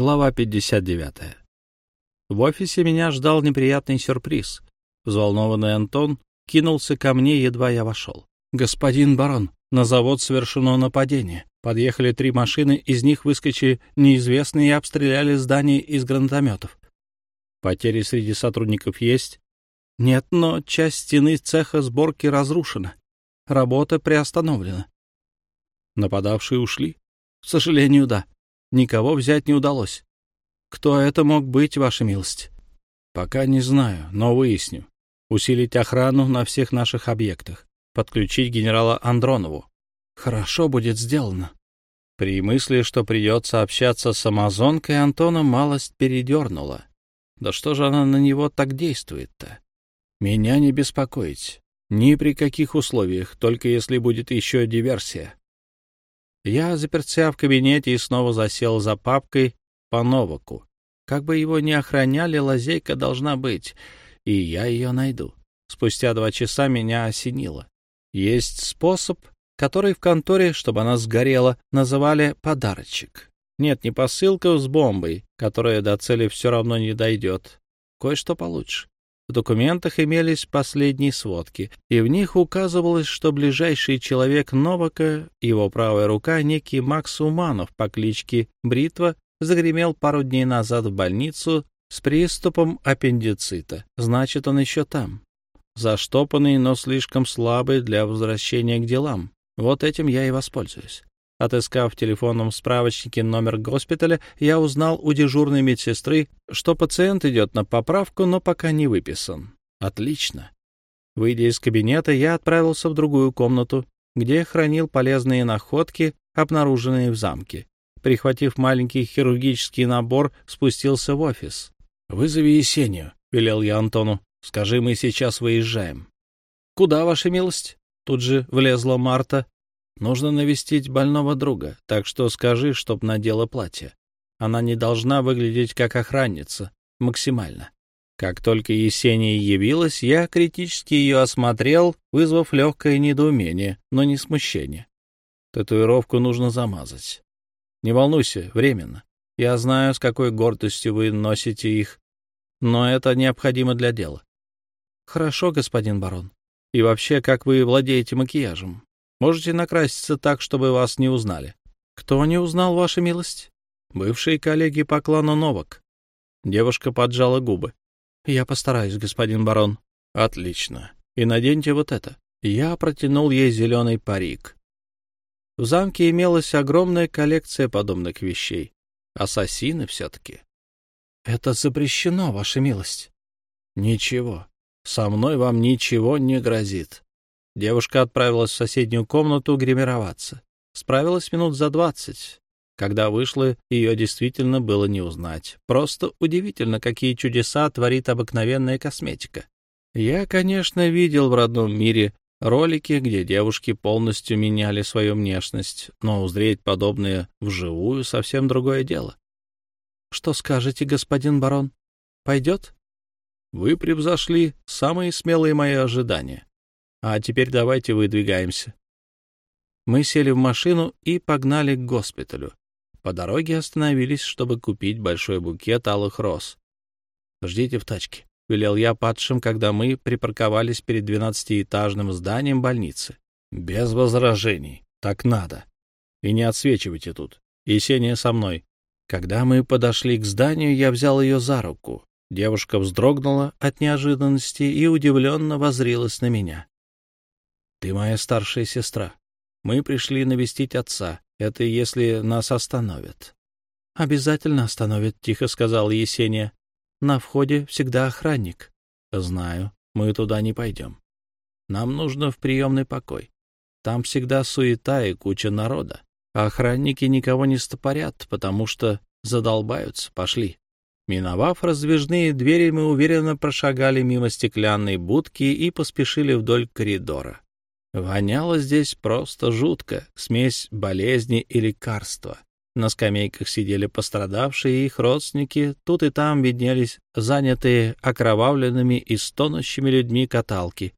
Глава 59. В офисе меня ждал неприятный сюрприз. Взволнованный Антон кинулся ко мне, едва я вошел. «Господин барон, на завод совершено нападение. Подъехали три машины, из них выскочили неизвестные и обстреляли здание из гранатометов. Потери среди сотрудников есть? Нет, но часть стены цеха сборки разрушена. Работа приостановлена. Нападавшие ушли? К сожалению, да. Никого взять не удалось. Кто это мог быть, ваша милость? Пока не знаю, но выясню. Усилить охрану на всех наших объектах. Подключить генерала Андронову. Хорошо будет сделано. При мысли, что придется общаться с амазонкой, Антона малость передернула. Да что же она на него так действует-то? Меня не беспокоить. Ни при каких условиях, только если будет еще диверсия. Я заперся в кабинете и снова засел за папкой по Новаку. Как бы его ни охраняли, лазейка должна быть, и я ее найду. Спустя два часа меня осенило. Есть способ, который в конторе, чтобы она сгорела, называли «подарочек». Нет, не посылка с бомбой, которая до цели все равно не дойдет. Кое-что получше. В документах имелись последние сводки, и в них указывалось, что ближайший человек Новака, его правая рука, некий Макс Уманов по кличке Бритва, загремел пару дней назад в больницу с приступом аппендицита. Значит, он еще там. Заштопанный, но слишком слабый для возвращения к делам. Вот этим я и воспользуюсь. Отыскав в телефонном справочнике номер госпиталя, я узнал у дежурной медсестры, что пациент идет на поправку, но пока не выписан. Отлично. Выйдя из кабинета, я отправился в другую комнату, где хранил полезные находки, обнаруженные в замке. Прихватив маленький хирургический набор, спустился в офис. «Вызови Есению», — велел я Антону. «Скажи, мы сейчас выезжаем». «Куда, ваша милость?» Тут же влезла Марта, Нужно навестить больного друга, так что скажи, чтоб надела платье. Она не должна выглядеть как охранница, максимально. Как только Есения явилась, я критически ее осмотрел, вызвав легкое недоумение, но не смущение. Татуировку нужно замазать. Не волнуйся, временно. Я знаю, с какой гордостью вы носите их, но это необходимо для дела. Хорошо, господин барон. И вообще, как вы владеете макияжем? Можете накраситься так, чтобы вас не узнали. Кто не узнал, ваша милость? Бывшие коллеги по клану Новак. Девушка поджала губы. Я постараюсь, господин барон. Отлично. И наденьте вот это. Я протянул ей зеленый парик. В замке имелась огромная коллекция подобных вещей. Ассасины все-таки. Это запрещено, ваша милость. Ничего. Со мной вам ничего не грозит. Девушка отправилась в соседнюю комнату гримироваться. Справилась минут за двадцать. Когда вышла, ее действительно было не узнать. Просто удивительно, какие чудеса творит обыкновенная косметика. Я, конечно, видел в родном мире ролики, где девушки полностью меняли свою внешность, но узреть подобное вживую — совсем другое дело. — Что скажете, господин барон? Пойдет? — Вы превзошли самые смелые мои ожидания. А теперь давайте выдвигаемся. Мы сели в машину и погнали к госпиталю. По дороге остановились, чтобы купить большой букет алых роз. «Ждите в тачке», — велел я падшим, когда мы припарковались перед двенадцатиэтажным зданием больницы. «Без возражений. Так надо. И не отсвечивайте тут. Есения со мной». Когда мы подошли к зданию, я взял ее за руку. Девушка вздрогнула от неожиданности и удивленно возрилась на меня. Ты моя старшая сестра. Мы пришли навестить отца. Это если нас остановят. — Обязательно остановят, — тихо сказал Есения. — На входе всегда охранник. — Знаю. Мы туда не пойдем. Нам нужно в приемный покой. Там всегда суета и куча народа. А охранники никого не стопорят, потому что задолбаются. Пошли. Миновав раздвижные двери, мы уверенно прошагали мимо стеклянной будки и поспешили вдоль коридора. Воняло здесь просто жутко, смесь болезни и лекарства. На скамейках сидели пострадавшие и их родственники, тут и там виднелись занятые окровавленными и стонущими людьми каталки.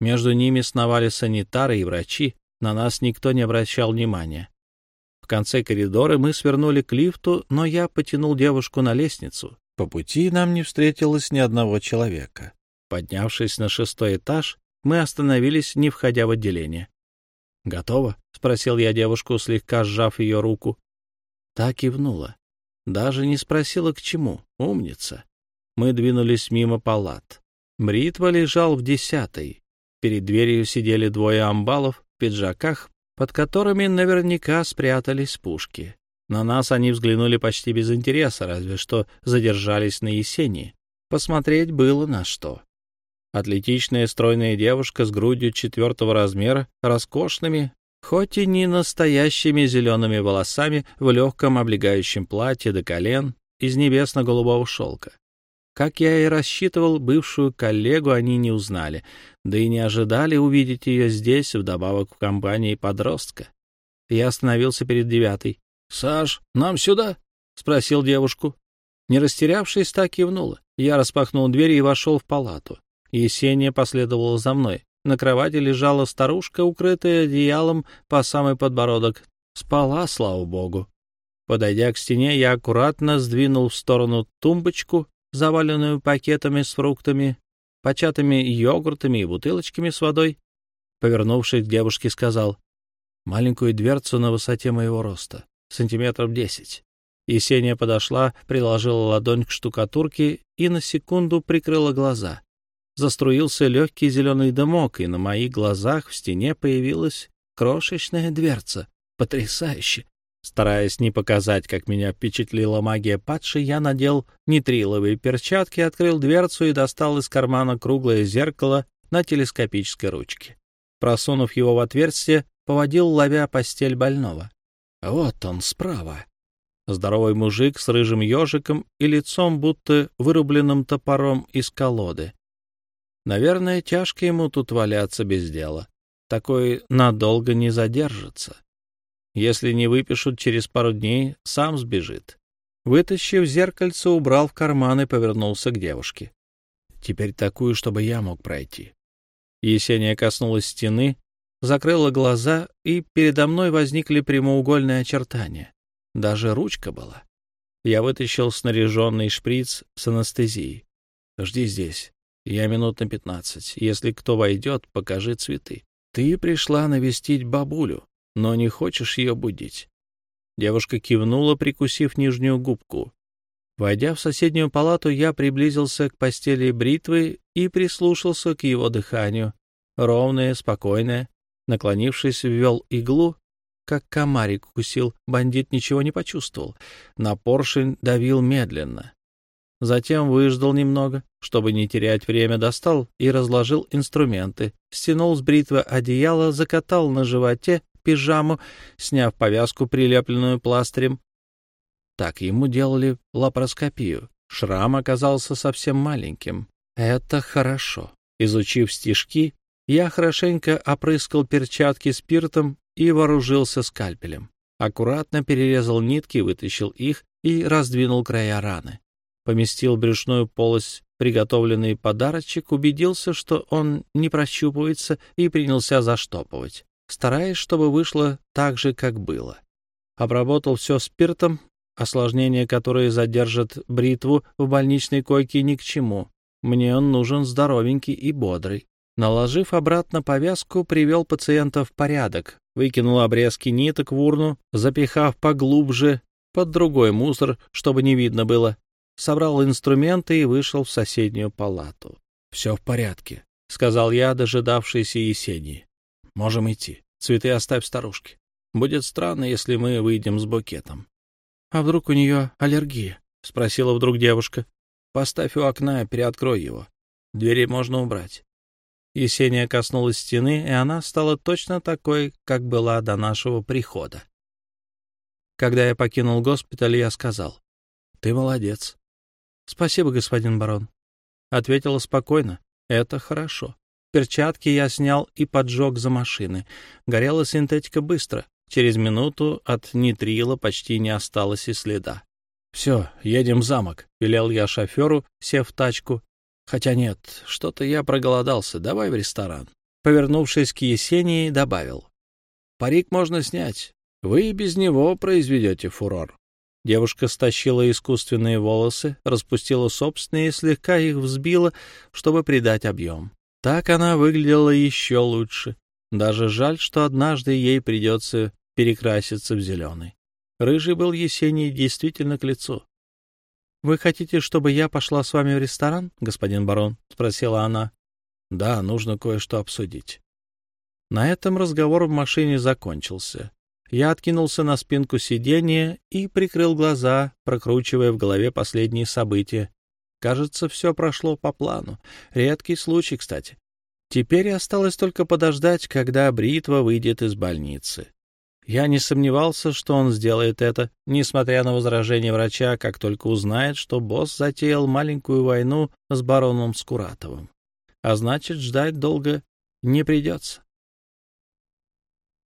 Между ними сновали санитары и врачи, на нас никто не обращал внимания. В конце коридора мы свернули к лифту, но я потянул девушку на лестницу. По пути нам не встретилось ни одного человека. Поднявшись на шестой этаж, мы остановились, не входя в отделение. «Готово?» — спросил я девушку, слегка сжав ее руку. Так кивнула. Даже не спросила, к чему. Умница. Мы двинулись мимо палат. Бритва лежал в десятой. Перед дверью сидели двое амбалов в пиджаках, под которыми наверняка спрятались пушки. На нас они взглянули почти без интереса, разве что задержались на Есении. Посмотреть было на что. Атлетичная стройная девушка с грудью четвертого размера, роскошными, хоть и не настоящими зелеными волосами в легком облегающем платье до колен из небесно-голубого шелка. Как я и рассчитывал, бывшую коллегу они не узнали, да и не ожидали увидеть ее здесь, вдобавок в компании подростка. Я остановился перед девятой. — Саш, нам сюда? — спросил девушку. Не растерявшись, так кивнула. Я распахнул дверь и вошел в палату. Есения последовала за мной. На кровати лежала старушка, укрытая одеялом по самый подбородок. Спала, слава богу. Подойдя к стене, я аккуратно сдвинул в сторону тумбочку, заваленную пакетами с фруктами, початыми йогуртами и бутылочками с водой. Повернувшись к девушке, сказал, «Маленькую дверцу на высоте моего роста, сантиметров десять». Есения подошла, приложила ладонь к штукатурке и на секунду прикрыла глаза заструился легкий зеленый дымок, и на моих глазах в стене появилась крошечная дверца. Потрясающе! Стараясь не показать, как меня впечатлила магия падшей, я надел нитриловые перчатки, открыл дверцу и достал из кармана круглое зеркало на телескопической ручке. Просунув его в отверстие, поводил, ловя постель больного. Вот он справа. Здоровый мужик с рыжим ежиком и лицом, будто вырубленным топором из колоды. Наверное, тяжко ему тут валяться без дела. Такой надолго не задержится. Если не выпишут через пару дней, сам сбежит. Вытащив зеркальце, убрал в карман и повернулся к девушке. Теперь такую, чтобы я мог пройти. Есения коснулась стены, закрыла глаза, и передо мной возникли прямоугольные очертания. Даже ручка была. Я вытащил снаряженный шприц с анестезией. «Жди здесь. Я минут на пятнадцать. Если кто войдет, покажи цветы. Ты пришла навестить бабулю, но не хочешь ее будить. Девушка кивнула, прикусив нижнюю губку. Войдя в соседнюю палату, я приблизился к постели бритвы и прислушался к его дыханию. Ровное, спокойное. Наклонившись, ввел иглу, как комарик укусил. Бандит ничего не почувствовал. На поршень давил медленно. Затем выждал немного, чтобы не терять время, достал и разложил инструменты, стянул с бритвы одеяло, закатал на животе пижаму, сняв повязку, прилепленную пластырем. Так ему делали лапароскопию. Шрам оказался совсем маленьким. Это хорошо. Изучив стежки, я хорошенько опрыскал перчатки спиртом и вооружился скальпелем. Аккуратно перерезал нитки, вытащил их и раздвинул края раны поместил брюшную полость приготовленный подарочек, убедился, что он не прощупывается, и принялся заштопывать, стараясь, чтобы вышло так же, как было. Обработал все спиртом, осложнения, которые задержат бритву в больничной койке, ни к чему. Мне он нужен здоровенький и бодрый. Наложив обратно повязку, привел пациента в порядок, выкинул обрезки ниток в урну, запихав поглубже под другой мусор, чтобы не видно было, собрал инструменты и вышел в соседнюю палату. — Все в порядке, — сказал я, дожидавшийся Есении. — Можем идти. Цветы оставь старушке. Будет странно, если мы выйдем с букетом. — А вдруг у нее аллергия? — спросила вдруг девушка. — Поставь у окна и переоткрой его. Двери можно убрать. Есения коснулась стены, и она стала точно такой, как была до нашего прихода. Когда я покинул госпиталь, я сказал, «Ты молодец. — Спасибо, господин барон. Ответила спокойно. — Это хорошо. Перчатки я снял и поджег за машины. Горела синтетика быстро. Через минуту от нитрила почти не осталось и следа. — Все, едем в замок, — велел я шоферу, сев в тачку. — Хотя нет, что-то я проголодался, давай в ресторан. Повернувшись к Есении, добавил. — Парик можно снять. Вы без него произведете фурор. Девушка стащила искусственные волосы, распустила собственные и слегка их взбила, чтобы придать объем. Так она выглядела еще лучше. Даже жаль, что однажды ей придется перекраситься в зеленый. Рыжий был Есений действительно к лицу. — Вы хотите, чтобы я пошла с вами в ресторан, господин барон? — спросила она. — Да, нужно кое-что обсудить. На этом разговор в машине закончился. Я откинулся на спинку сиденья и прикрыл глаза, прокручивая в голове последние события. Кажется, все прошло по плану. Редкий случай, кстати. Теперь осталось только подождать, когда бритва выйдет из больницы. Я не сомневался, что он сделает это, несмотря на возражение врача, как только узнает, что босс затеял маленькую войну с бароном Скуратовым. А значит, ждать долго не придется.